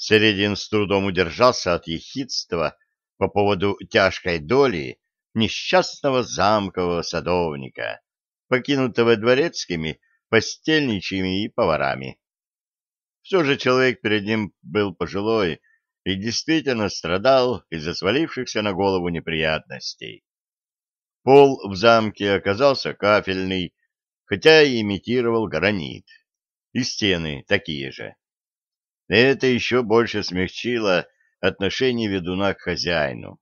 Середин с трудом удержался от ехидства по поводу тяжкой доли несчастного замкового садовника, покинутого дворецкими, постельничьими и поварами. Все же человек перед ним был пожилой и действительно страдал из-за свалившихся на голову неприятностей. Пол в замке оказался кафельный, хотя и имитировал гранит, и стены такие же. Это еще больше смягчило отношение ведуна к хозяину.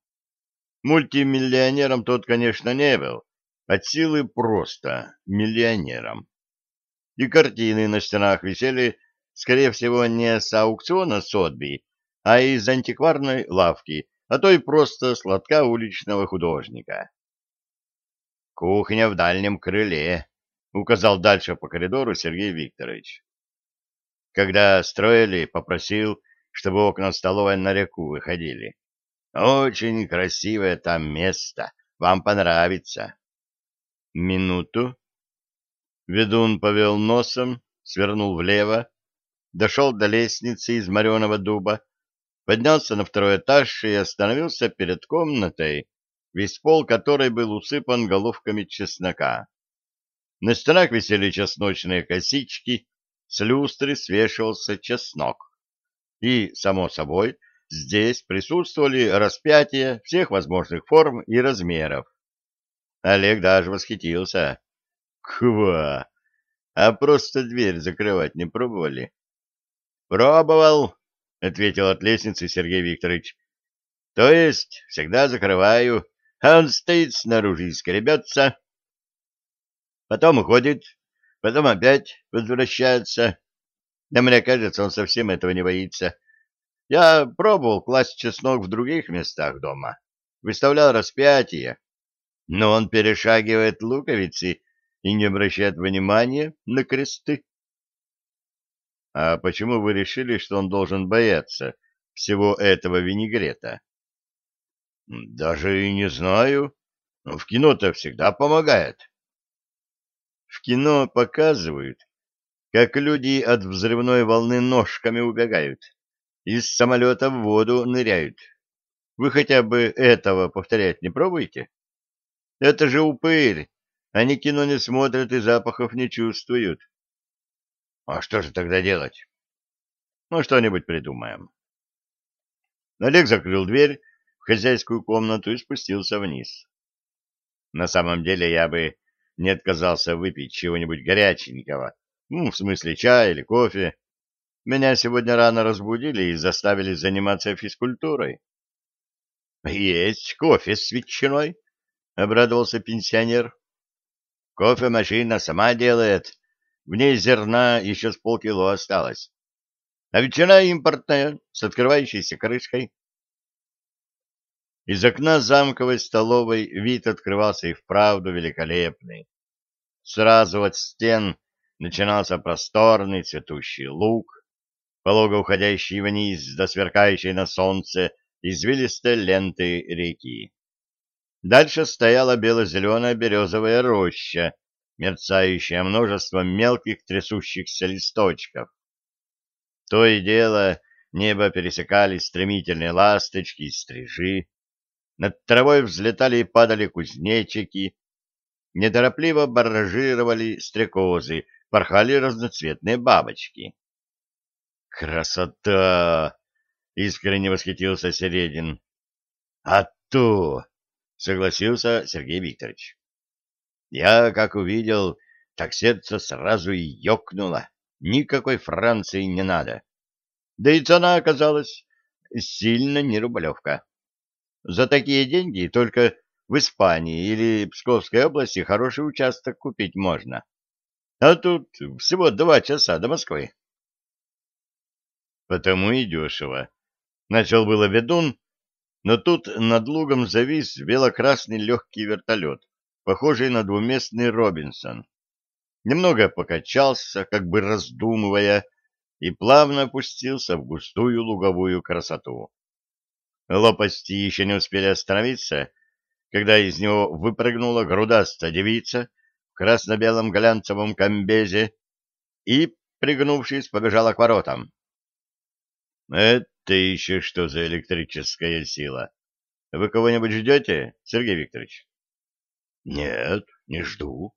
Мультимиллионером тот, конечно, не был, от силы просто миллионером. И картины на стенах висели, скорее всего, не с аукциона Сотби, а из антикварной лавки, а то и просто сладка уличного художника. «Кухня в дальнем крыле», — указал дальше по коридору Сергей Викторович. Когда строили, попросил, чтобы окна столовой на реку выходили. Очень красивое там место, вам понравится. Минуту. Ведун повел носом, свернул влево, дошел до лестницы из мореного дуба, поднялся на второй этаж и остановился перед комнатой, весь пол которой был усыпан головками чеснока. На стенах висели чесночные косички, с люстры свешивался чеснок. И, само собой, здесь присутствовали распятия всех возможных форм и размеров. Олег даже восхитился. Ква! А просто дверь закрывать не пробовали? Пробовал, ответил от лестницы Сергей Викторович. То есть всегда закрываю, а он стоит снаружи и скребется. Потом уходит, потом опять возвращается. Да мне кажется, он совсем этого не боится. Я пробовал класть чеснок в других местах дома, выставлял распятие, но он перешагивает луковицы и не обращает внимания на кресты. — А почему вы решили, что он должен бояться всего этого винегрета? — Даже и не знаю. В кино-то всегда помогает. В кино показывают, как люди от взрывной волны ножками убегают из самолета в воду ныряют. Вы хотя бы этого повторять не пробуете? Это же упырь. Они кино не смотрят и запахов не чувствуют. А что же тогда делать? Ну, что-нибудь придумаем. Олег закрыл дверь в хозяйскую комнату и спустился вниз. На самом деле я бы не отказался выпить чего-нибудь горяченького, ну, в смысле чая или кофе, меня сегодня рано разбудили и заставили заниматься физкультурой. — Есть кофе с ветчиной, — обрадовался пенсионер. — Кофемашина сама делает. В ней зерна еще с полкило осталось. А ветчина импортная, с открывающейся крышкой. Из окна замковой столовой вид открывался и вправду великолепный. Сразу от стен начинался просторный цветущий луг, полого уходящей вниз до сверкающей на солнце извилистой ленты реки. Дальше стояла бело-зеленая березовая роща, мерцающая множеством мелких трясущихся листочков. То и дело небо пересекали стремительные ласточки и стрижи, над травой взлетали и падали кузнечики, неторопливо баражировали стрекозы, порхали разноцветные бабочки. Красота! Искренне восхитился Середин. А то! Согласился Сергей Викторович. Я, как увидел, так сердце сразу и ёкнуло. Никакой Франции не надо. Да и цена оказалась сильно не рублевка. За такие деньги только в Испании или Псковской области хороший участок купить можно. А тут всего два часа до Москвы. Потому и дешево. Начал было ведун, но тут над лугом завис бело-красный легкий вертолет, похожий на двуместный Робинсон. Немного покачался, как бы раздумывая, и плавно опустился в густую луговую красоту. Лопасти еще не успели остановиться, когда из него выпрыгнула грудастая девица в красно-белом глянцевом комбезе и, пригнувшись, побежала к воротам. Это еще что за электрическая сила? Вы кого-нибудь ждете, Сергей Викторович? Нет, не жду.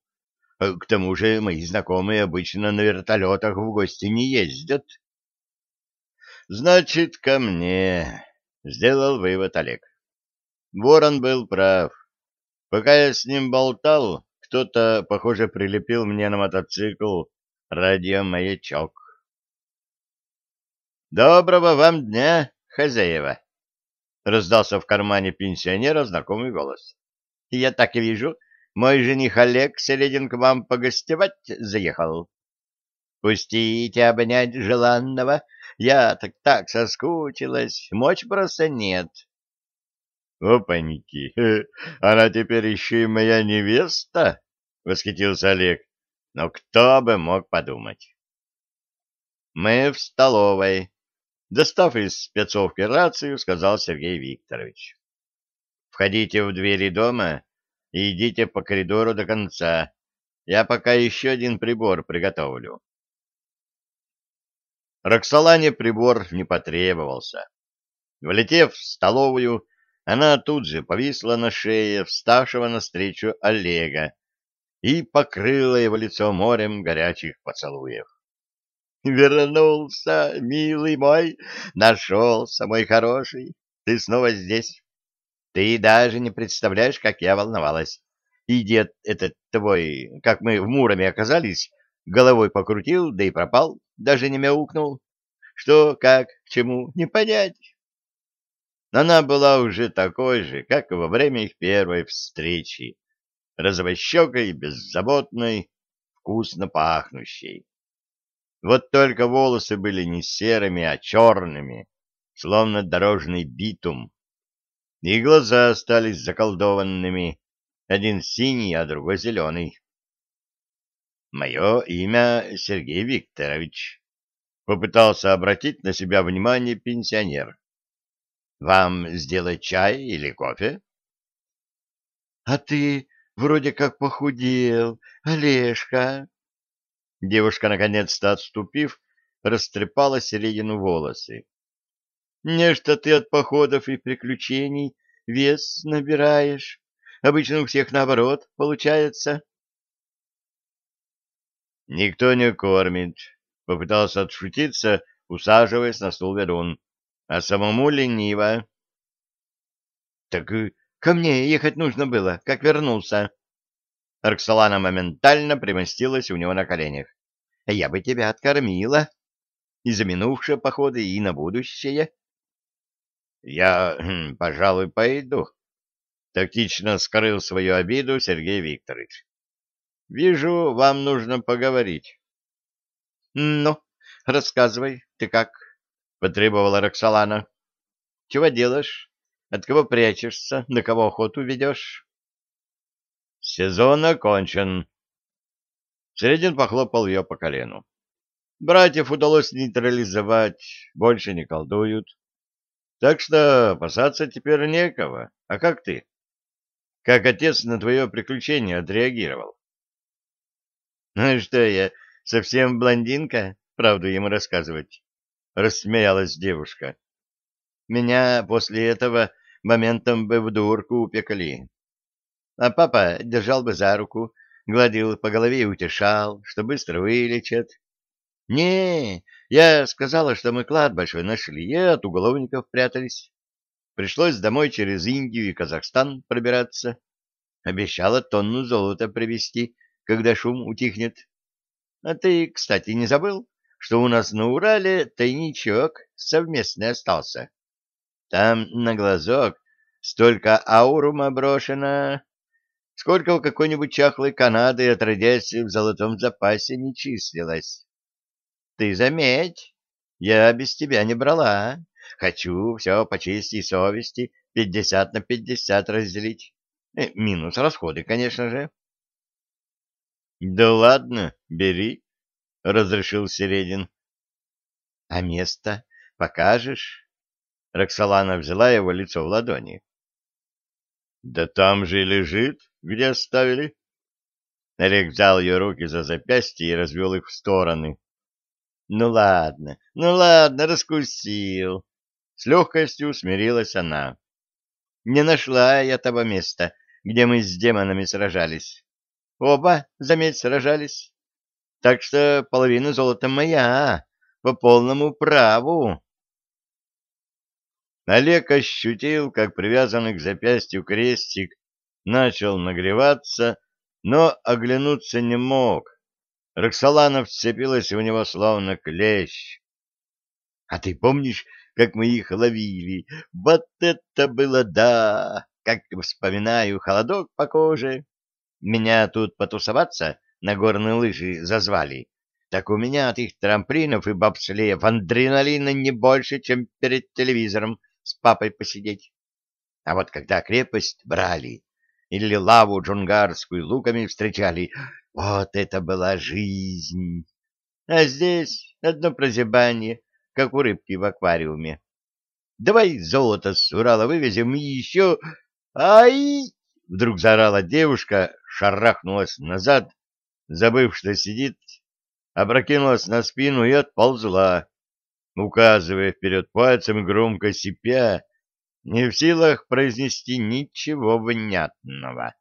К тому же мои знакомые обычно на вертолетах в гости не ездят. Значит, ко мне, сделал вывод Олег. Ворон был прав. Пока я с ним болтал, кто-то, похоже, прилепил мне на мотоцикл радиомаячок. «Доброго вам дня, хозяева!» — раздался в кармане пенсионера знакомый голос. «Я так и вижу, мой жених Олег Селедин к вам погостевать заехал. Пустите обнять желанного, я так так соскучилась, мочь просто нет». «Опаньки! Она теперь еще и моя невеста?» — восхитился Олег. «Но кто бы мог подумать?» «Мы в столовой», Достав из спецовки рацию, сказал Сергей Викторович. «Входите в двери дома и идите по коридору до конца. Я пока еще один прибор приготовлю». Роксолане прибор не потребовался. Влетев в столовую, она тут же повисла на шее вставшего навстречу Олега и покрыла его лицо морем горячих поцелуев. Вернулся, милый мой, нашелся, мой хороший. Ты снова здесь. Ты даже не представляешь, как я волновалась. И дед этот твой, как мы в Муроме оказались, головой покрутил, да и пропал, даже не мяукнул. Что, как, к чему, не понять. Она была уже такой же, как во время их первой встречи, розовощекой, беззаботной, вкусно пахнущей. Вот только волосы были не серыми, а черными, словно дорожный битум. И глаза остались заколдованными, один синий, а другой зеленый. «Мое имя Сергей Викторович», — попытался обратить на себя внимание пенсионер. «Вам сделать чай или кофе?» «А ты вроде как похудел, Олежка», Девушка, наконец-то отступив, растрепала середину волосы. — Нечто ты от походов и приключений вес набираешь. Обычно у всех наоборот получается. — Никто не кормит, — попытался отшутиться, усаживаясь на стул ведун, — а самому лениво. — Так ко мне ехать нужно было, как вернулся. Роксолана моментально примостилась у него на коленях. — Я бы тебя откормила. И за минувшие походы, и на будущее. — Я, хм, пожалуй, пойду. Тактично скрыл свою обиду Сергей Викторович. — Вижу, вам нужно поговорить. — Ну, рассказывай, ты как? — потребовала Роксолана. — Чего делаешь? От кого прячешься? На кого охоту ведешь? Сезон окончен. Середин похлопал ее по колену. Братьев удалось нейтрализовать, больше не колдуют. Так что опасаться теперь некого. А как ты? Как отец на твое приключение отреагировал? Ну что я, совсем блондинка, правду ему рассказывать? Рассмеялась девушка. Меня после этого моментом бы в дурку упекли а папа держал бы за руку, гладил по голове и утешал, что быстро вылечат. Не, я сказала, что мы клад большой нашли и от уголовников прятались. Пришлось домой через Индию и Казахстан пробираться. Обещала тонну золота привезти, когда шум утихнет. А ты, кстати, не забыл, что у нас на Урале тайничок совместный остался? Там на глазок столько аурума брошено, сколько у какой-нибудь чахлой Канады отродясь в золотом запасе не числилось. Ты заметь, я без тебя не брала. Хочу все по чести и совести пятьдесят на пятьдесят разделить. Э, минус расходы, конечно же. — Да ладно, бери, — разрешил Середин. — А место покажешь? Роксолана взяла его лицо в ладони. — Да там же и лежит, где оставили. Олег взял ее руки за запястье и развел их в стороны. Ну ладно, ну ладно, раскусил. С легкостью смирилась она. Не нашла я того места, где мы с демонами сражались. Оба, заметь, сражались. Так что половина золота моя, по полному праву. Олег ощутил, как привязанный к запястью крестик начал нагреваться, но оглянуться не мог. Роксолана вцепилась в него словно клещ. — А ты помнишь, как мы их ловили? Вот это было да! Как вспоминаю, холодок по коже. Меня тут потусоваться на горные лыжи зазвали. Так у меня от их трамплинов и бобслеев адреналина не больше, чем перед телевизором с папой посидеть. А вот когда крепость брали или лаву джунгарскую луками встречали, вот это была жизнь! А здесь одно прозябание, как у рыбки в аквариуме. Давай золото с Урала вывезем и еще... Ай! Вдруг заорала девушка, шарахнулась назад, забыв, что сидит, опрокинулась на спину и отползла, указывая вперед пальцем громко сипя, не в силах произнести ничего внятного.